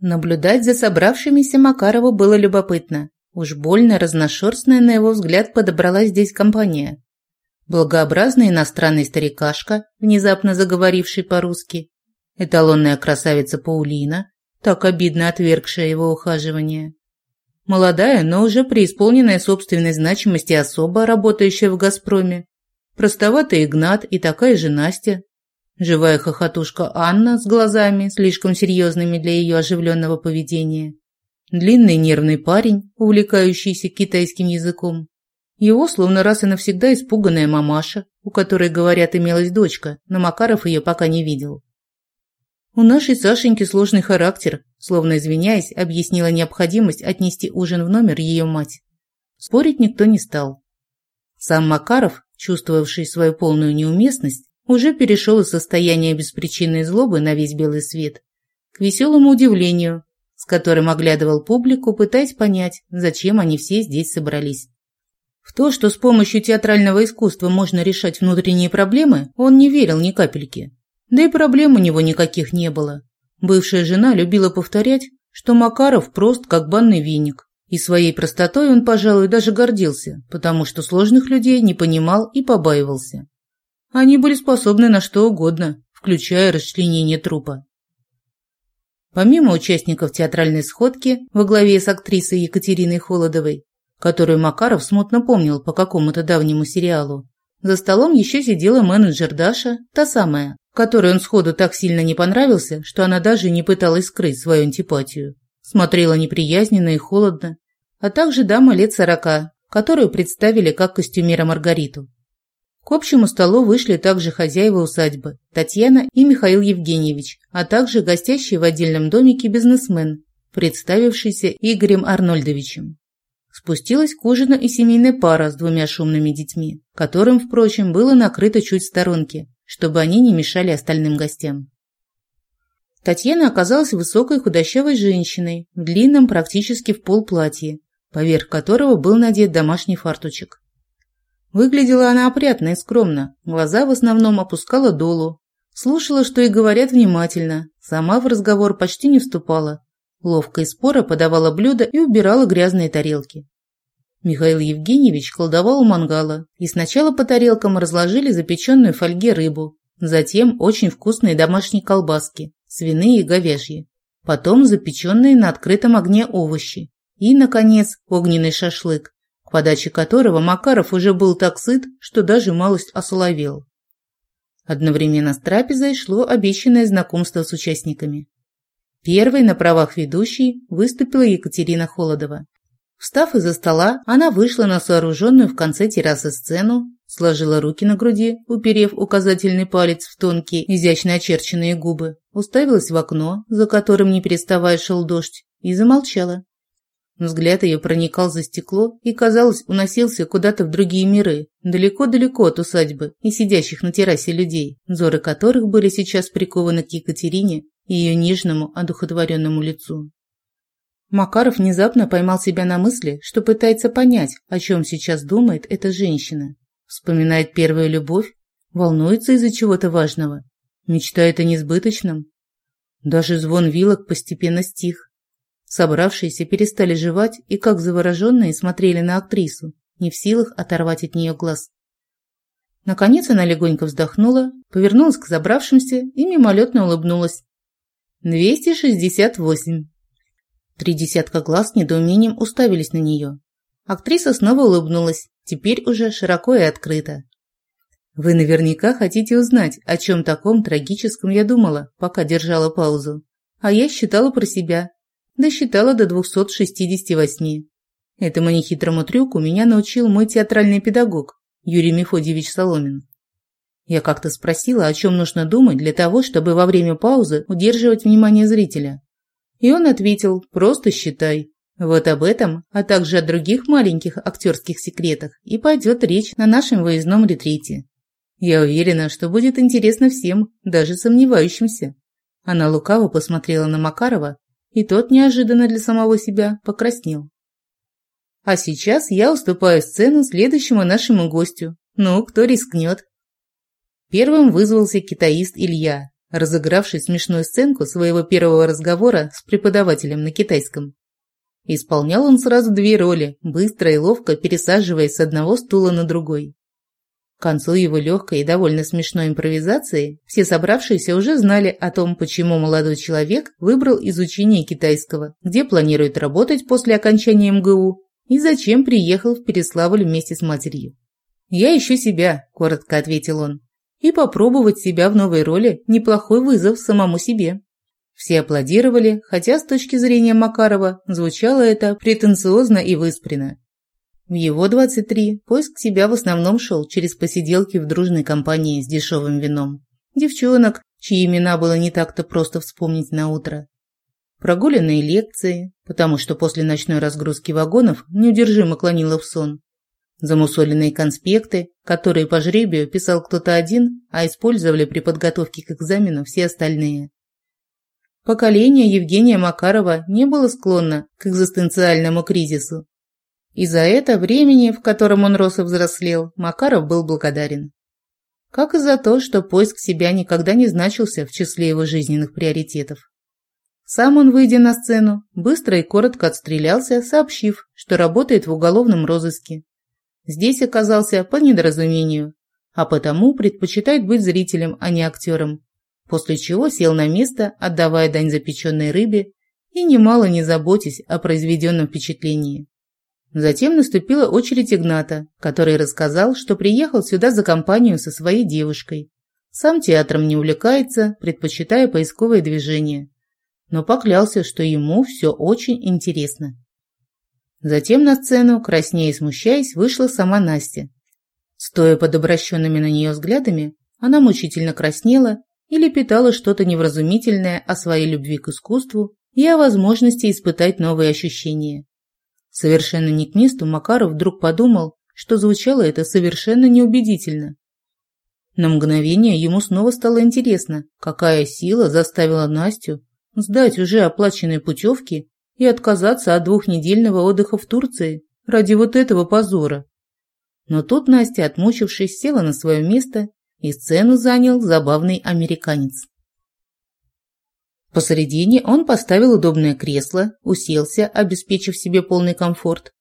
Наблюдать за собравшимися Макарову было любопытно. Уж больно разношерстная, на его взгляд, подобралась здесь компания. Благообразный иностранный старикашка, внезапно заговоривший по-русски, эталонная красавица Паулина, так обидно отвергшая его ухаживание. Молодая, но уже преисполненная собственной значимости особа, работающая в «Газпроме», простоватый Игнат и такая же Настя, живая хохотушка Анна с глазами, слишком серьезными для ее оживленного поведения, длинный нервный парень, увлекающийся китайским языком, его словно раз и навсегда испуганная мамаша, у которой, говорят, имелась дочка, но Макаров ее пока не видел. У нашей Сашеньки сложный характер, словно извиняясь, объяснила необходимость отнести ужин в номер ее мать. Спорить никто не стал. Сам Макаров, чувствовавший свою полную неуместность, уже перешел из состояния беспричинной злобы на весь белый свет к веселому удивлению, с которым оглядывал публику, пытаясь понять, зачем они все здесь собрались. В то, что с помощью театрального искусства можно решать внутренние проблемы, он не верил ни капельки. Да и проблем у него никаких не было. Бывшая жена любила повторять, что Макаров прост, как банный веник. И своей простотой он, пожалуй, даже гордился, потому что сложных людей не понимал и побаивался. Они были способны на что угодно, включая расчленение трупа. Помимо участников театральной сходки во главе с актрисой Екатериной Холодовой, которую Макаров смутно помнил по какому-то давнему сериалу, за столом еще сидела менеджер Даша, та самая, которой он сходу так сильно не понравился, что она даже не пыталась скрыть свою антипатию. Смотрела неприязненно и холодно, а также дама лет сорока, которую представили как костюмера Маргариту. К общему столу вышли также хозяева усадьбы, Татьяна и Михаил Евгеньевич, а также гостящий в отдельном домике бизнесмен, представившийся Игорем Арнольдовичем. Спустилась к ужину и семейная пара с двумя шумными детьми, которым, впрочем, было накрыто чуть в сторонке, чтобы они не мешали остальным гостям. Татьяна оказалась высокой худощавой женщиной в длинном практически в пол платье, поверх которого был надет домашний фартучек. Выглядела она опрятно и скромно, глаза в основном опускала долу, слушала, что и говорят внимательно, сама в разговор почти не вступала, ловко и споро подавала блюда и убирала грязные тарелки. Михаил Евгеньевич колдовал у мангала, и сначала по тарелкам разложили запеченную в фольге рыбу, затем очень вкусные домашние колбаски, свиные и говяжьи, потом запеченные на открытом огне овощи и, наконец, огненный шашлык, к подаче которого Макаров уже был так сыт, что даже малость осоловел. Одновременно с трапезой шло обещанное знакомство с участниками. Первой на правах ведущей выступила Екатерина Холодова. Встав из-за стола, она вышла на сооруженную в конце террасы сцену, сложила руки на груди, уперев указательный палец в тонкие, изящно очерченные губы, уставилась в окно, за которым не переставая шел дождь, и замолчала. Взгляд ее проникал за стекло и, казалось, уносился куда-то в другие миры, далеко-далеко от усадьбы и сидящих на террасе людей, взоры которых были сейчас прикованы к Екатерине и ее нежному, одухотворенному лицу. Макаров внезапно поймал себя на мысли, что пытается понять, о чем сейчас думает эта женщина. Вспоминает первую любовь, волнуется из-за чего-то важного, мечтает о несбыточном. Даже звон вилок постепенно стих. Собравшиеся перестали жевать и, как завороженные, смотрели на актрису, не в силах оторвать от нее глаз. Наконец она легонько вздохнула, повернулась к забравшимся и мимолетно улыбнулась. «Двести шестьдесят восемь». Три десятка глаз недоумением уставились на нее. Актриса снова улыбнулась, теперь уже широко и открыто. «Вы наверняка хотите узнать, о чем таком трагическом я думала, пока держала паузу. А я считала про себя. Досчитала до 268. Этому нехитрому трюку меня научил мой театральный педагог Юрий Мефодьевич Соломин. Я как-то спросила, о чем нужно думать для того, чтобы во время паузы удерживать внимание зрителя. И он ответил «просто считай». Вот об этом, а также о других маленьких актерских секретах и пойдет речь на нашем выездном ретрите. Я уверена, что будет интересно всем, даже сомневающимся. Она лукаво посмотрела на Макарова, и тот неожиданно для самого себя покраснел. А сейчас я уступаю сцену следующему нашему гостю. Ну, кто рискнет? Первым вызвался китаист Илья, разыгравший смешную сценку своего первого разговора с преподавателем на китайском. Исполнял он сразу две роли, быстро и ловко пересаживаясь с одного стула на другой. К концу его легкой и довольно смешной импровизации все собравшиеся уже знали о том, почему молодой человек выбрал изучение китайского, где планирует работать после окончания МГУ и зачем приехал в Переславль вместе с матерью. «Я ищу себя», – коротко ответил он. «И попробовать себя в новой роли – неплохой вызов самому себе». Все аплодировали, хотя с точки зрения Макарова звучало это претенциозно и выспренно. В его 23 поиск себя в основном шел через посиделки в дружной компании с дешевым вином. Девчонок, чьи имена было не так-то просто вспомнить на утро. Прогуленные лекции, потому что после ночной разгрузки вагонов неудержимо клонило в сон. Замусоленные конспекты, которые по жребию писал кто-то один, а использовали при подготовке к экзамену все остальные. Поколение Евгения Макарова не было склонно к экзистенциальному кризису. И за это времени, в котором он рос и взрослел, Макаров был благодарен. Как и за то, что поиск себя никогда не значился в числе его жизненных приоритетов. Сам он, выйдя на сцену, быстро и коротко отстрелялся, сообщив, что работает в уголовном розыске. Здесь оказался по недоразумению, а потому предпочитает быть зрителем, а не актером, после чего сел на место, отдавая дань запеченной рыбе и немало не заботясь о произведенном впечатлении. Затем наступила очередь Игната, который рассказал, что приехал сюда за компанию со своей девушкой. Сам театром не увлекается, предпочитая поисковые движения, но поклялся, что ему все очень интересно. Затем на сцену, краснея и смущаясь, вышла сама Настя. Стоя под обращенными на нее взглядами, она мучительно краснела и лепетала что-то невразумительное о своей любви к искусству и о возможности испытать новые ощущения. Совершенно не к месту Макаров вдруг подумал, что звучало это совершенно неубедительно. На мгновение ему снова стало интересно, какая сила заставила Настю сдать уже оплаченные путевки и отказаться от двухнедельного отдыха в Турции ради вот этого позора. Но тут Настя, отмучившись, села на свое место и сцену занял забавный американец. Посередине он поставил удобное кресло, уселся, обеспечив себе полный комфорт.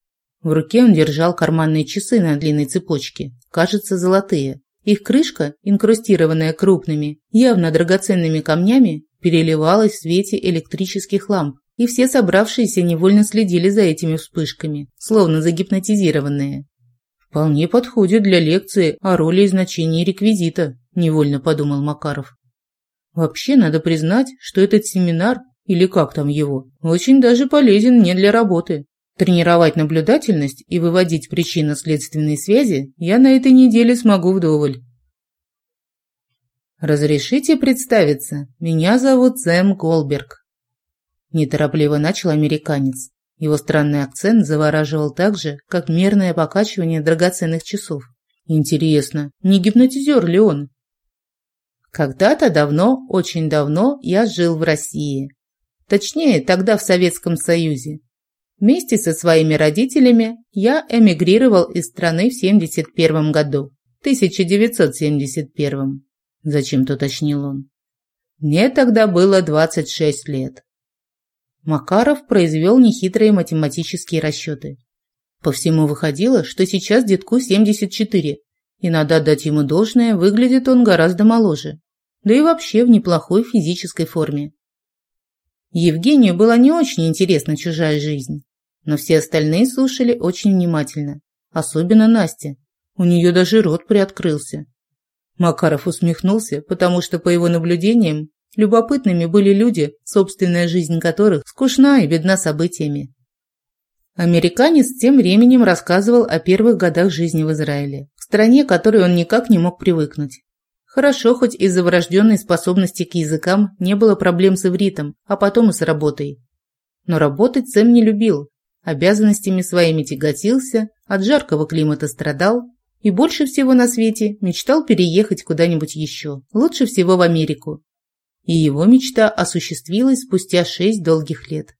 В руке он держал карманные часы на длинной цепочке, кажется, золотые. Их крышка, инкрустированная крупными, явно драгоценными камнями, переливалась в свете электрических ламп, и все собравшиеся невольно следили за этими вспышками, словно загипнотизированные. «Вполне подходит для лекции о роли и значении реквизита», – невольно подумал Макаров. «Вообще, надо признать, что этот семинар, или как там его, очень даже полезен мне для работы. Тренировать наблюдательность и выводить причинно-следственные связи я на этой неделе смогу вдоволь». «Разрешите представиться, меня зовут Сэм Колберг». Неторопливо начал американец. Его странный акцент завораживал так же, как мерное покачивание драгоценных часов. Интересно, не гипнотизер ли он? Когда-то давно, очень давно я жил в России. Точнее, тогда в Советском Союзе. Вместе со своими родителями я эмигрировал из страны в 71 году. 1971. Зачем-то уточнил он. Мне тогда было 26 лет. Макаров произвел нехитрые математические расчеты. По всему выходило, что сейчас детку 74, и надо отдать ему должное, выглядит он гораздо моложе, да и вообще в неплохой физической форме. Евгению была не очень интересна чужая жизнь, но все остальные слушали очень внимательно, особенно Настя. У нее даже рот приоткрылся. Макаров усмехнулся, потому что, по его наблюдениям, Любопытными были люди, собственная жизнь которых скучна и бедна событиями. Американец тем временем рассказывал о первых годах жизни в Израиле, стране, к которой он никак не мог привыкнуть. Хорошо, хоть из-за врожденной способности к языкам не было проблем с ивритом, а потом и с работой. Но работать Сэм не любил, обязанностями своими тяготился, от жаркого климата страдал и больше всего на свете мечтал переехать куда-нибудь еще, лучше всего в Америку, и его мечта осуществилась спустя шесть долгих лет.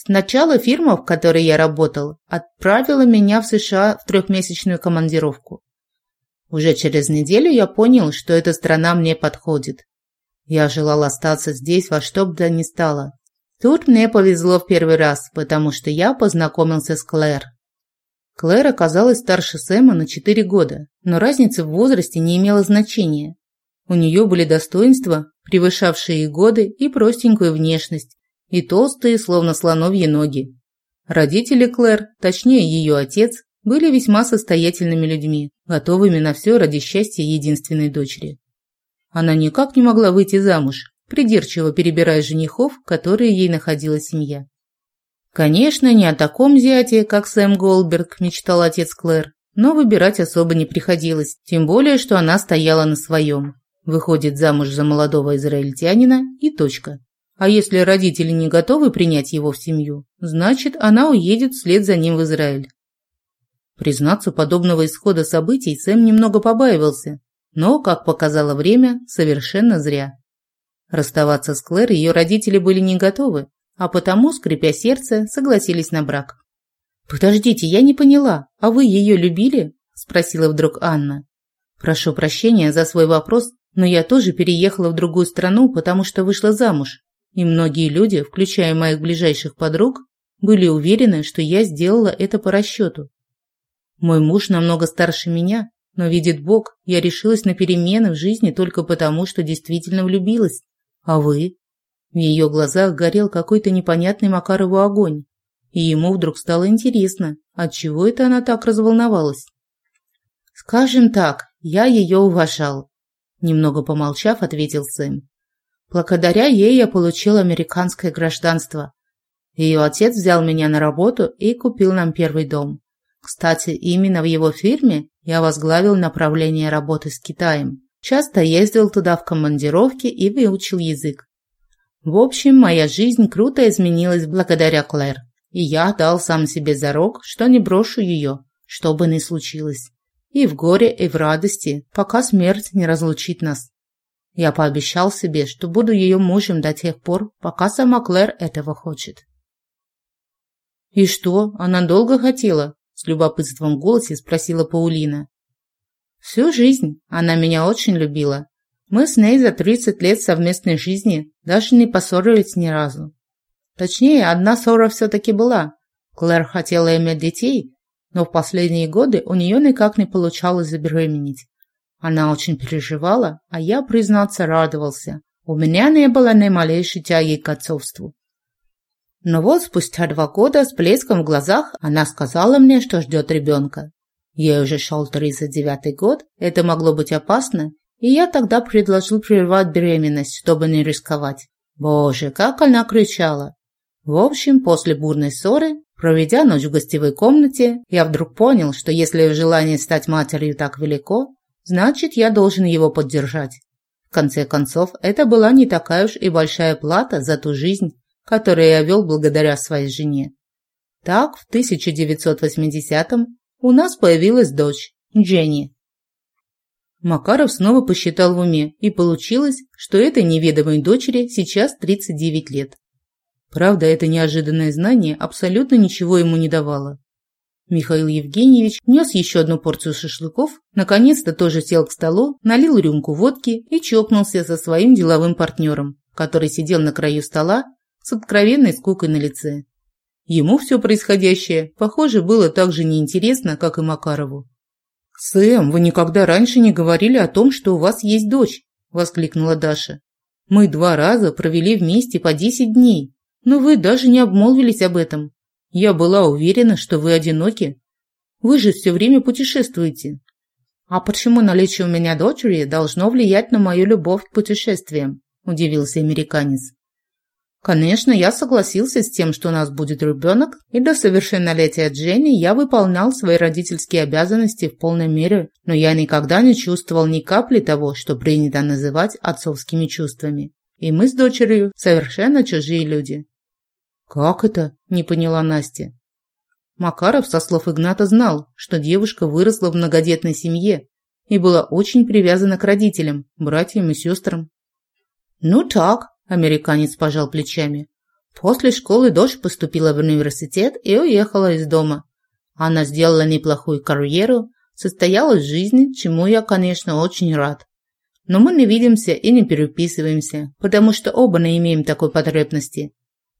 Сначала фирма, в которой я работал, отправила меня в США в трехмесячную командировку. Уже через неделю я понял, что эта страна мне подходит. Я желал остаться здесь во что бы то ни стало. Тут мне повезло в первый раз, потому что я познакомился с Клэр. Клэр оказалась старше Сэма на 4 года, но разница в возрасте не имела значения. У нее были достоинства, превышавшие годы, и простенькую внешность, и толстые, словно слоновьи ноги. Родители Клэр, точнее ее отец, были весьма состоятельными людьми, готовыми на все ради счастья единственной дочери. Она никак не могла выйти замуж, придирчиво перебирая женихов, которые ей находила семья. Конечно, не о таком зяте, как Сэм Голдберг, мечтал отец Клэр, но выбирать особо не приходилось, тем более, что она стояла на своем. Выходит замуж за молодого израильтянина и точка. А если родители не готовы принять его в семью, значит, она уедет вслед за ним в Израиль. Признаться, подобного исхода событий Сэм немного побаивался, но, как показало время, совершенно зря. Расставаться с Клэр ее родители были не готовы, а потому, скрипя сердце, согласились на брак. «Подождите, я не поняла, а вы ее любили?» – спросила вдруг Анна. «Прошу прощения за свой вопрос, но я тоже переехала в другую страну, потому что вышла замуж, и многие люди, включая моих ближайших подруг, были уверены, что я сделала это по расчету. Мой муж намного старше меня, но, видит Бог, я решилась на перемены в жизни только потому, что действительно влюбилась. А вы? В ее глазах горел какой-то непонятный Макарову огонь. И ему вдруг стало интересно, отчего это она так разволновалась. «Скажем так, я ее уважал», – немного помолчав, ответил Сэм. «Благодаря ей я получил американское гражданство. Ее отец взял меня на работу и купил нам первый дом. Кстати, именно в его фирме я возглавил направление работы с Китаем. Часто ездил туда в командировки и выучил язык. В общем, моя жизнь круто изменилась благодаря Клэр. И я дал сам себе зарок, что не брошу ее, что бы ни случилось. И в горе, и в радости, пока смерть не разлучит нас. Я пообещал себе, что буду ее мужем до тех пор, пока сама Клэр этого хочет. «И что, она долго хотела?» С любопытством в голосе спросила Паулина. Всю жизнь она меня очень любила. Мы с ней за 30 лет совместной жизни даже не поссорились ни разу. Точнее, одна ссора все-таки была. Клэр хотела иметь детей, но в последние годы у нее никак не получалось забеременеть. Она очень переживала, а я, признаться, радовался. У меня не было ни малейшей тяги к отцовству. Но вот спустя два года с блеском в глазах она сказала мне, что ждет ребенка. Ей уже шел 39-й год, это могло быть опасно, и я тогда предложил прервать беременность, чтобы не рисковать. Боже, как она кричала! В общем, после бурной ссоры, проведя ночь в гостевой комнате, я вдруг понял, что если желание стать матерью так велико, значит, я должен его поддержать. В конце концов, это была не такая уж и большая плата за ту жизнь, которую я вел благодаря своей жене. Так, в 1980-м у нас появилась дочь, Дженни. Макаров снова посчитал в уме, и получилось, что этой неведомой дочери сейчас 39 лет. Правда, это неожиданное знание абсолютно ничего ему не давало. Михаил Евгеньевич нес еще одну порцию шашлыков, наконец-то тоже сел к столу, налил рюмку водки и чокнулся со своим деловым партнером, который сидел на краю стола с откровенной скукой на лице. Ему все происходящее, похоже, было так же неинтересно, как и Макарову. «Сэм, вы никогда раньше не говорили о том, что у вас есть дочь», – воскликнула Даша. «Мы два раза провели вместе по десять дней, но вы даже не обмолвились об этом. Я была уверена, что вы одиноки. Вы же все время путешествуете». «А почему наличие у меня дочери должно влиять на мою любовь к путешествиям?» – удивился американец. Конечно, я согласился с тем, что у нас будет ребенок, и до совершеннолетия Дженни я выполнял свои родительские обязанности в полной мере, но я никогда не чувствовал ни капли того, что принято называть отцовскими чувствами. И мы с дочерью совершенно чужие люди. «Как это?» – не поняла Настя. Макаров, со слов Игната, знал, что девушка выросла в многодетной семье и была очень привязана к родителям, братьям и сестрам. «Ну так», Американец пожал плечами. После школы дочь поступила в университет и уехала из дома. Она сделала неплохую карьеру, состоялась в жизни, чему я, конечно, очень рад. Но мы не видимся и не переписываемся, потому что оба не имеем такой потребности.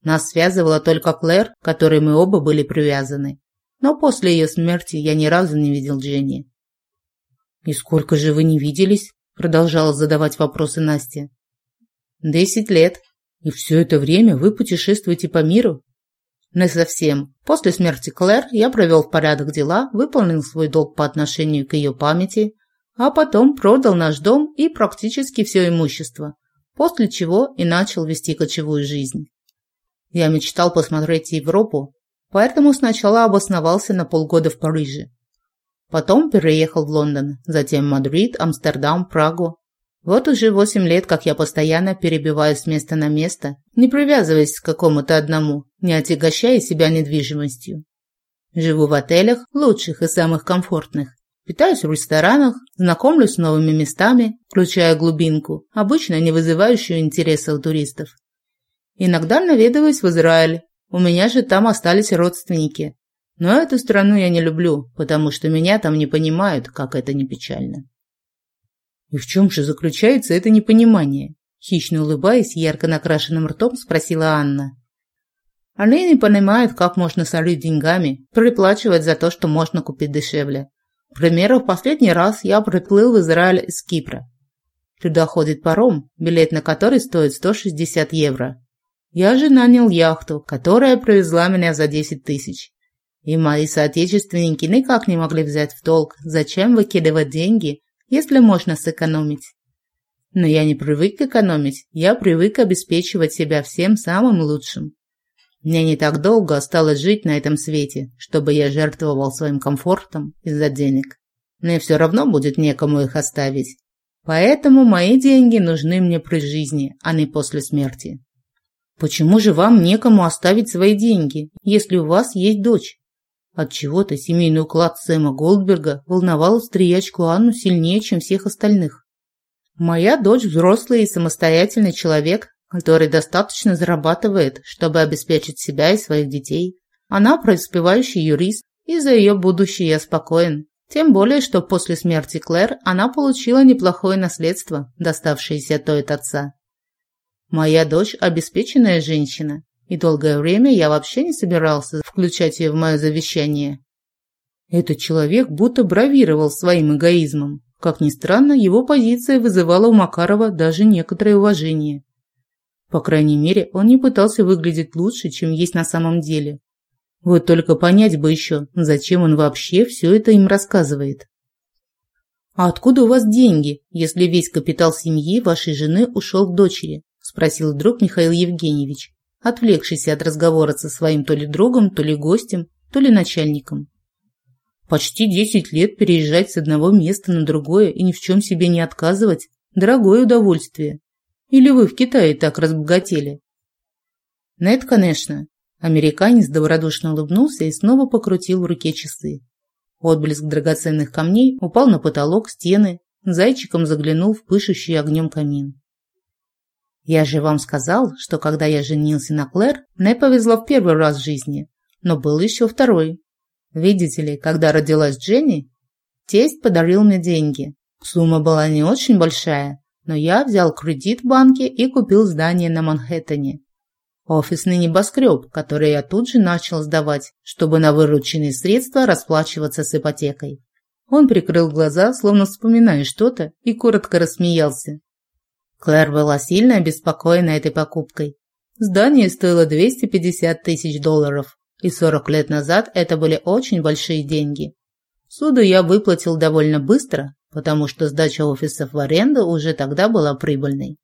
Нас связывала только Клэр, к которой мы оба были привязаны. Но после ее смерти я ни разу не видел Дженни. «И сколько же вы не виделись?» – продолжала задавать вопросы Настя. «Десять лет. И все это время вы путешествуете по миру?» «Не совсем. После смерти Клэр я провел в порядок дела, выполнил свой долг по отношению к ее памяти, а потом продал наш дом и практически все имущество, после чего и начал вести кочевую жизнь. Я мечтал посмотреть Европу, поэтому сначала обосновался на полгода в Париже. Потом переехал в Лондон, затем Мадрид, Амстердам, Прагу. Вот уже восемь лет, как я постоянно перебиваюсь с места на место, не привязываясь к какому-то одному, не отягощая себя недвижимостью. Живу в отелях, лучших и самых комфортных. Питаюсь в ресторанах, знакомлюсь с новыми местами, включая глубинку, обычно не вызывающую интереса у туристов. Иногда наведываюсь в Израиль. У меня же там остались родственники. Но эту страну я не люблю, потому что меня там не понимают, как это не печально. И в чем же заключается это непонимание? Хищно улыбаясь, ярко накрашенным ртом спросила Анна. Они не понимают, как можно солить деньгами, приплачивать за то, что можно купить дешевле. К примеру, в последний раз я приплыл в Израиль из Кипра. Туда ходит паром, билет на который стоит 160 евро. Я же нанял яхту, которая провезла меня за 10 тысяч. И мои соотечественники никак не могли взять в толк, зачем выкидывать деньги, если можно сэкономить. Но я не привык экономить, я привык обеспечивать себя всем самым лучшим. Мне не так долго осталось жить на этом свете, чтобы я жертвовал своим комфортом из-за денег. Мне все равно будет некому их оставить. Поэтому мои деньги нужны мне при жизни, а не после смерти. Почему же вам некому оставить свои деньги, если у вас есть дочь? От чего-то семейный уклад Сэма Голдберга волновал стриячку Анну сильнее, чем всех остальных. Моя дочь взрослый и самостоятельный человек, который достаточно зарабатывает, чтобы обеспечить себя и своих детей. Она преуспевающий юрист, и за ее будущее я спокоен. Тем более, что после смерти Клэр она получила неплохое наследство, доставшееся той от отца. Моя дочь обеспеченная женщина, и долгое время я вообще не собирался включать ее в мое завещание. Этот человек будто бравировал своим эгоизмом. Как ни странно, его позиция вызывала у Макарова даже некоторое уважение. По крайней мере, он не пытался выглядеть лучше, чем есть на самом деле. Вот только понять бы еще, зачем он вообще все это им рассказывает. «А откуда у вас деньги, если весь капитал семьи вашей жены ушел к дочери?» Спросил вдруг Михаил Евгеньевич, отвлекшийся от разговора со своим то ли другом, то ли гостем, то ли начальником. Почти десять лет переезжать с одного места на другое и ни в чем себе не отказывать – дорогое удовольствие. Или вы в Китае так разбогатели? Нет, конечно. Американец добродушно улыбнулся и снова покрутил в руке часы. Отблеск драгоценных камней упал на потолок, стены, зайчиком заглянул в пышущий огнем камин. Я же вам сказал, что когда я женился на Клэр, мне повезло в первый раз в жизни, но был еще второй. Видите ли, когда родилась Дженни, тесть подарил мне деньги. Сумма была не очень большая, но я взял кредит в банке и купил здание на Манхэттене. Офисный небоскреб, который я тут же начал сдавать, чтобы на вырученные средства расплачиваться с ипотекой. Он прикрыл глаза, словно вспоминая что-то, и коротко рассмеялся. Клэр была сильно обеспокоена этой покупкой. Здание стоило 250 тысяч долларов, и 40 лет назад это были очень большие деньги. Суду я выплатил довольно быстро, потому что сдача офисов в аренду уже тогда была прибыльной.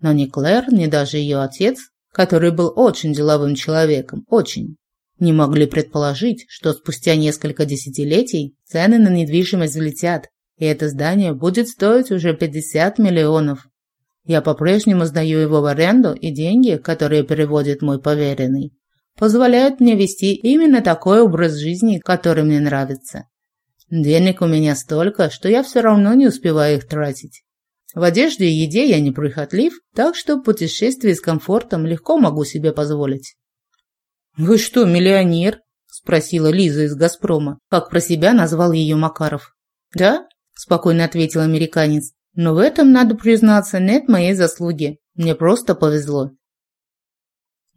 Но ни Клэр, ни даже ее отец, который был очень деловым человеком, очень, не могли предположить, что спустя несколько десятилетий цены на недвижимость взлетят, и это здание будет стоить уже 50 миллионов. Я по-прежнему сдаю его в аренду, и деньги, которые переводит мой поверенный, позволяют мне вести именно такой образ жизни, который мне нравится. Денег у меня столько, что я все равно не успеваю их тратить. В одежде и еде я не прихотлив, так что путешествие с комфортом легко могу себе позволить. «Вы что, миллионер?» – спросила Лиза из «Газпрома», как про себя назвал ее Макаров. «Да?» – спокойно ответил американец. Но в этом, надо признаться, нет моей заслуги. Мне просто повезло.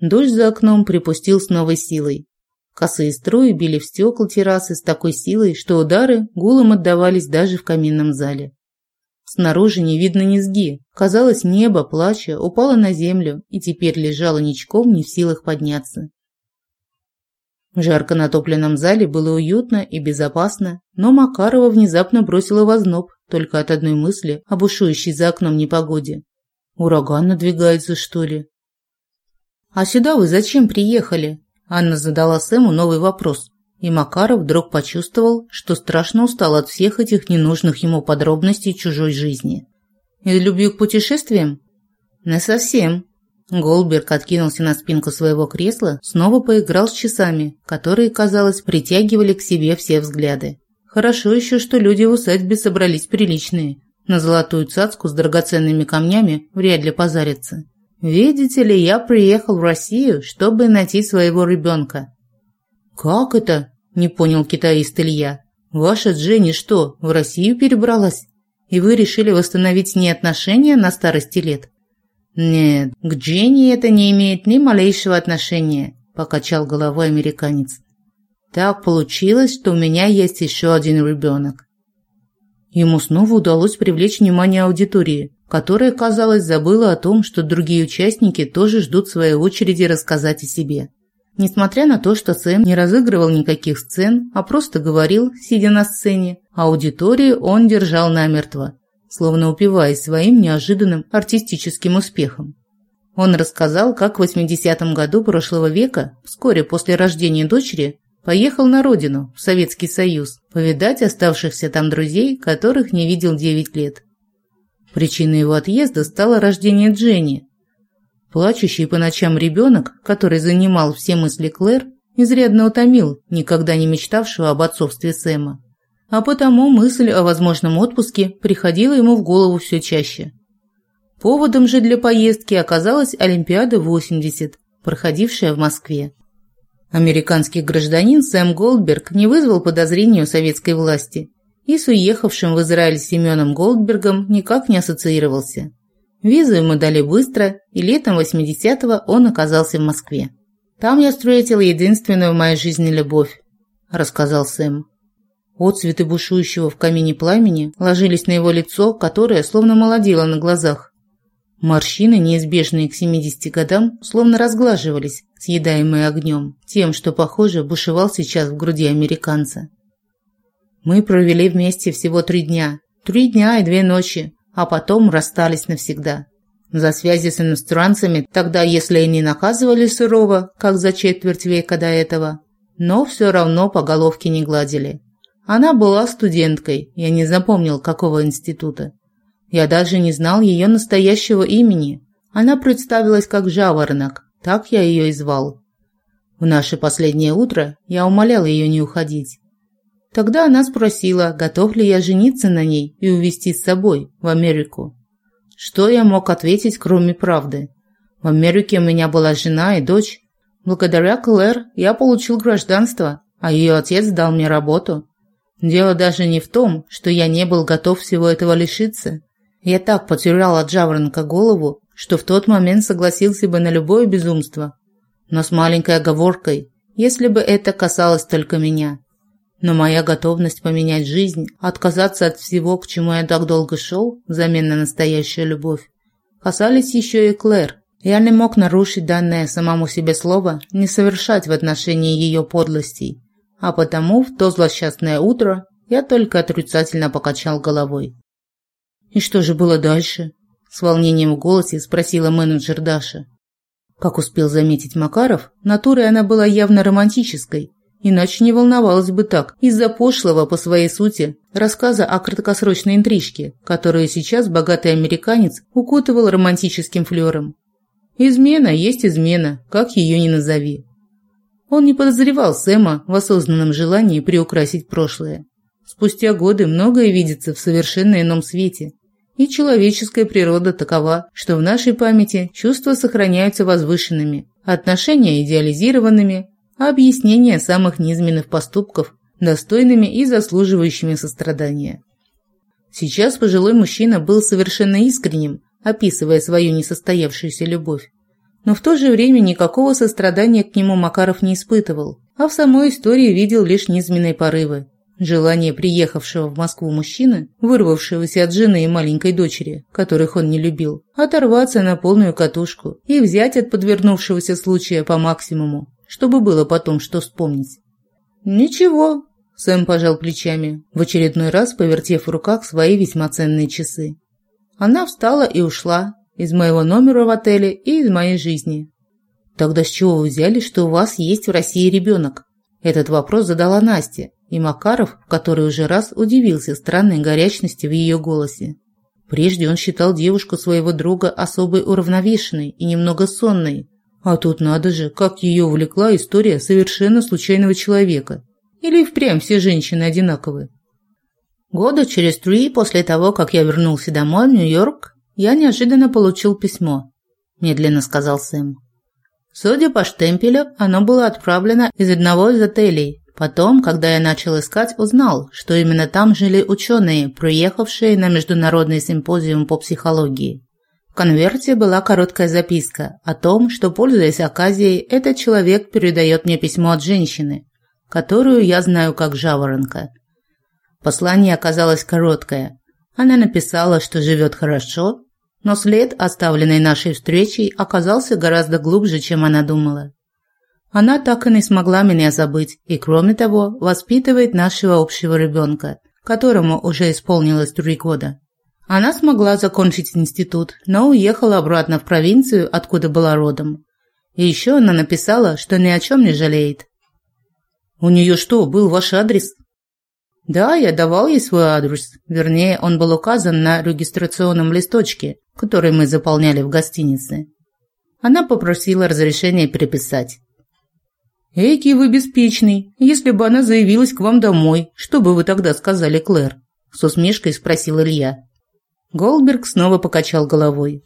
Дождь за окном припустил с новой силой. Косые струи били в стекла террасы с такой силой, что удары гулом отдавались даже в каминном зале. Снаружи не видно низги. Казалось, небо, плача, упало на землю и теперь лежало ничком, не в силах подняться. В жарко натопленном зале было уютно и безопасно, но Макарова внезапно бросила в озноб только от одной мысли об ушующей за окном непогоде. Ураган надвигается, что ли? «А сюда вы зачем приехали?» Анна задала Сэму новый вопрос. И Макаров вдруг почувствовал, что страшно устал от всех этих ненужных ему подробностей чужой жизни. «Из любви к путешествиям?» «Не совсем». Голберг откинулся на спинку своего кресла, снова поиграл с часами, которые, казалось, притягивали к себе все взгляды. Хорошо еще, что люди в усадьбе собрались приличные. На золотую цацку с драгоценными камнями вряд ли позарятся. «Видите ли, я приехал в Россию, чтобы найти своего ребенка. «Как это?» – не понял китаист Илья. «Ваша Дженни что, в Россию перебралась? И вы решили восстановить с ней отношения на старости лет?» «Нет, к Дженни это не имеет ни малейшего отношения», – покачал головой американец. «Так получилось, что у меня есть еще один ребенок». Ему снова удалось привлечь внимание аудитории, которая, казалось, забыла о том, что другие участники тоже ждут своей очереди рассказать о себе. Несмотря на то, что Сэм не разыгрывал никаких сцен, а просто говорил, сидя на сцене, аудиторию он держал намертво, словно упиваясь своим неожиданным артистическим успехом. Он рассказал, как в 80-м году прошлого века, вскоре после рождения дочери, поехал на родину, в Советский Союз, повидать оставшихся там друзей, которых не видел 9 лет. Причиной его отъезда стало рождение Дженни, Плачущий по ночам ребенок, который занимал все мысли Клэр, изрядно утомил никогда не мечтавшего об отцовстве Сэма. А потому мысль о возможном отпуске приходила ему в голову все чаще. Поводом же для поездки оказалась Олимпиада 80, проходившая в Москве. Американский гражданин Сэм Голдберг не вызвал подозрений у советской власти и с уехавшим в Израиль Семеном Голдбергом никак не ассоциировался. Визу ему дали быстро, и летом 80-го он оказался в Москве. «Там я встретил единственную в моей жизни любовь», – рассказал Сэм. Отцветы бушующего в камине пламени ложились на его лицо, которое словно молодело на глазах. Морщины, неизбежные к 70 годам, словно разглаживались, съедаемые огнем, тем, что, похоже, бушевал сейчас в груди американца. Мы провели вместе всего три дня. Три дня и две ночи, а потом расстались навсегда. За связи с иностранцами тогда, если и не наказывали сурово, как за четверть века до этого, но все равно по головке не гладили. Она была студенткой, я не запомнил, какого института. Я даже не знал ее настоящего имени. Она представилась как Жаворонок, так я ее и звал. В наше последнее утро я умолял ее не уходить. Тогда она спросила, готов ли я жениться на ней и увезти с собой в Америку. Что я мог ответить, кроме правды? В Америке у меня была жена и дочь. Благодаря Клэр я получил гражданство, а ее отец дал мне работу. Дело даже не в том, что я не был готов всего этого лишиться. Я так потерял от жаворонка голову, что в тот момент согласился бы на любое безумство. Но с маленькой оговоркой, если бы это касалось только меня. Но моя готовность поменять жизнь, отказаться от всего, к чему я так долго шел, взамен на настоящую любовь, касались еще и Клэр. Я не мог нарушить данное самому себе слово, не совершать в отношении ее подлостей. А потому в то злосчастное утро я только отрицательно покачал головой. «И что же было дальше?» – с волнением в голосе спросила менеджер Даша. Как успел заметить Макаров, натурой она была явно романтической, Иначе не волновалась бы так из-за пошлого по своей сути рассказа о краткосрочной интрижке, которую сейчас богатый американец укутывал романтическим флером. Измена есть измена, как ее ни назови. Он не подозревал Сэма в осознанном желании приукрасить прошлое. Спустя годы многое видится в совершенно ином свете. И человеческая природа такова, что в нашей памяти чувства сохраняются возвышенными, отношения идеализированными, а объяснения самых низменных поступков достойными и заслуживающими сострадания. Сейчас пожилой мужчина был совершенно искренним, описывая свою несостоявшуюся любовь. Но в то же время никакого сострадания к нему Макаров не испытывал, а в самой истории видел лишь низменные порывы. Желание приехавшего в Москву мужчины, вырвавшегося от жены и маленькой дочери, которых он не любил, оторваться на полную катушку и взять от подвернувшегося случая по максимуму, чтобы было потом что вспомнить. «Ничего», – Сэм пожал плечами, в очередной раз повертев в руках свои весьма ценные часы. Она встала и ушла из моего номера в отеле и из моей жизни. Тогда с чего вы взяли, что у вас есть в России ребенок? Этот вопрос задала Настя, и Макаров который уже раз удивился странной горячности в ее голосе. Прежде он считал девушку своего друга особой уравновешенной и немного сонной. А тут надо же, как ее увлекла история совершенно случайного человека. Или впрямь все женщины одинаковы. Года через три после того, как я вернулся домой в Нью-Йорк, я неожиданно получил письмо, медленно сказал Сэм. Судя по штемпелю, оно было отправлено из одного из отелей. Потом, когда я начал искать, узнал, что именно там жили ученые, приехавшие на международный симпозиум по психологии. В конверте была короткая записка о том, что, пользуясь оказией, этот человек передает мне письмо от женщины, которую я знаю как Жаворонка. Послание оказалось короткое. Она написала, что живет хорошо, но след, оставленный нашей встречей, оказался гораздо глубже, чем она думала. Она так и не смогла меня забыть и, кроме того, воспитывает нашего общего ребенка, которому уже исполнилось три года. Она смогла закончить институт, но уехала обратно в провинцию, откуда была родом. И еще она написала, что ни о чем не жалеет. «У нее что, был ваш адрес?» «Да, я давал ей свой адрес. Вернее, он был указан на регистрационном листочке, который мы заполняли в гостинице. Она попросила разрешения переписать. «Эки вы беспечный. Если бы она заявилась к вам домой, что бы вы тогда сказали, Клэр?» С усмешкой спросил Илья. Голдберг снова покачал головой.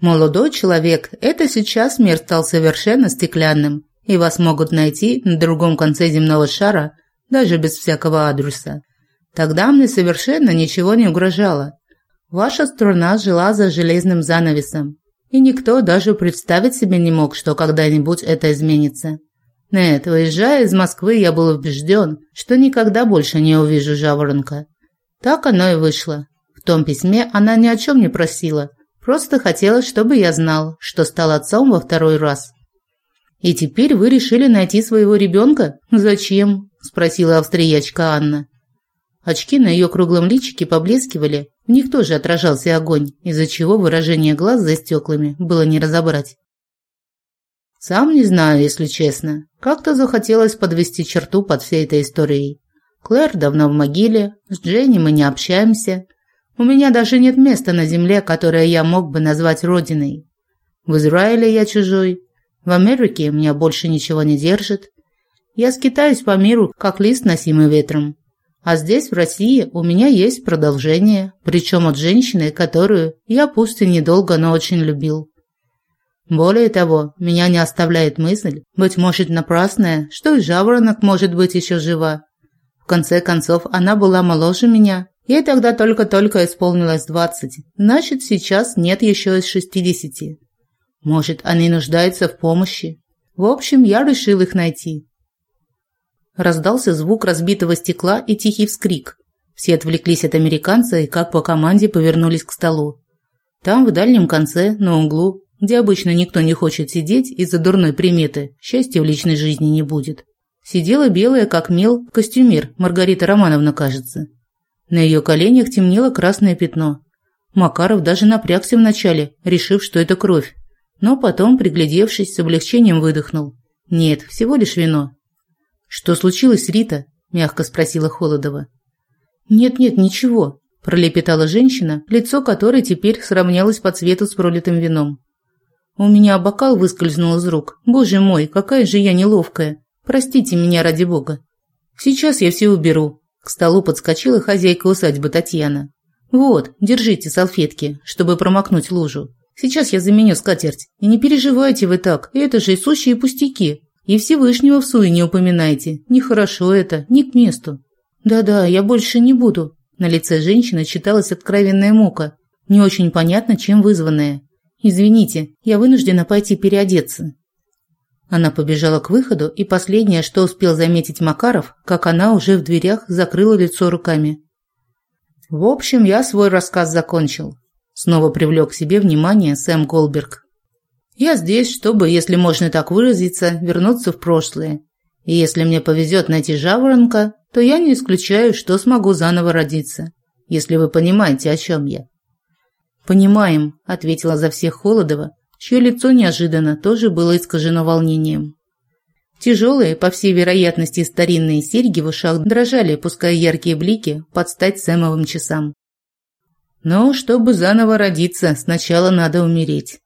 «Молодой человек, это сейчас мир стал совершенно стеклянным, и вас могут найти на другом конце земного шара даже без всякого адреса. Тогда мне совершенно ничего не угрожало. Ваша страна жила за железным занавесом, и никто даже представить себе не мог, что когда-нибудь это изменится. Нет, уезжая из Москвы, я был убежден, что никогда больше не увижу жаворонка. Так оно и вышло. В том письме она ни о чем не просила, просто хотела, чтобы я знал, что стал отцом во второй раз. «И теперь вы решили найти своего ребенка? Зачем?» – спросила австриячка Анна. Очки на ее круглом личике поблескивали, в них тоже отражался огонь, из-за чего выражение глаз за стеклами было не разобрать. Сам не знаю, если честно. Как-то захотелось подвести черту под всей этой историей. Клэр давно в могиле, с Дженни мы не общаемся. У меня даже нет места на земле, которое я мог бы назвать родиной. В Израиле я чужой, в Америке меня больше ничего не держит. Я скитаюсь по миру, как лист, носимый ветром. А здесь, в России, у меня есть продолжение, причем от женщины, которую я пусть и недолго, но очень любил. Более того, меня не оставляет мысль, быть может напрасная, что и жаворонок может быть еще жива. В конце концов, она была моложе меня. Ей тогда только-только исполнилось двадцать, значит, сейчас нет еще из шестидесяти. Может, они нуждаются в помощи. В общем, я решил их найти. Раздался звук разбитого стекла и тихий вскрик. Все отвлеклись от американца и как по команде повернулись к столу. Там, в дальнем конце, на углу, где обычно никто не хочет сидеть из-за дурной приметы, счастья в личной жизни не будет. Сидела белая, как мел, костюмер, Маргарита Романовна, кажется. На ее коленях темнело красное пятно. Макаров даже напрягся вначале, решив, что это кровь. Но потом, приглядевшись, с облегчением выдохнул. Нет, всего лишь вино. «Что случилось, Рита?» – мягко спросила Холодова. «Нет-нет, ничего», – пролепетала женщина, лицо которой теперь сравнялось по цвету с пролитым вином. У меня бокал выскользнул из рук. Боже мой, какая же я неловкая. Простите меня ради бога. Сейчас я все уберу. К столу подскочила хозяйка усадьбы Татьяна. Вот, держите салфетки, чтобы промокнуть лужу. Сейчас я заменю скатерть. И не переживайте вы так, это же сущие пустяки. И Всевышнего в суе не упоминайте. Нехорошо это, не к месту. Да-да, я больше не буду. На лице женщины читалась откровенная мука, не очень понятно, чем вызванная. «Извините, я вынуждена пойти переодеться». Она побежала к выходу, и последнее, что успел заметить Макаров, как она уже в дверях закрыла лицо руками. «В общем, я свой рассказ закончил», – снова привлек к себе внимание Сэм Голберг. «Я здесь, чтобы, если можно так выразиться, вернуться в прошлое. И если мне повезет найти жаворонка, то я не исключаю, что смогу заново родиться, если вы понимаете, о чем я». «Понимаем», – ответила за всех Холодова, чье лицо неожиданно тоже было искажено волнением. Тяжелые, по всей вероятности, старинные серьги в ушах дрожали, пуская яркие блики под стать Сэмовым часам. Но чтобы заново родиться, сначала надо умереть.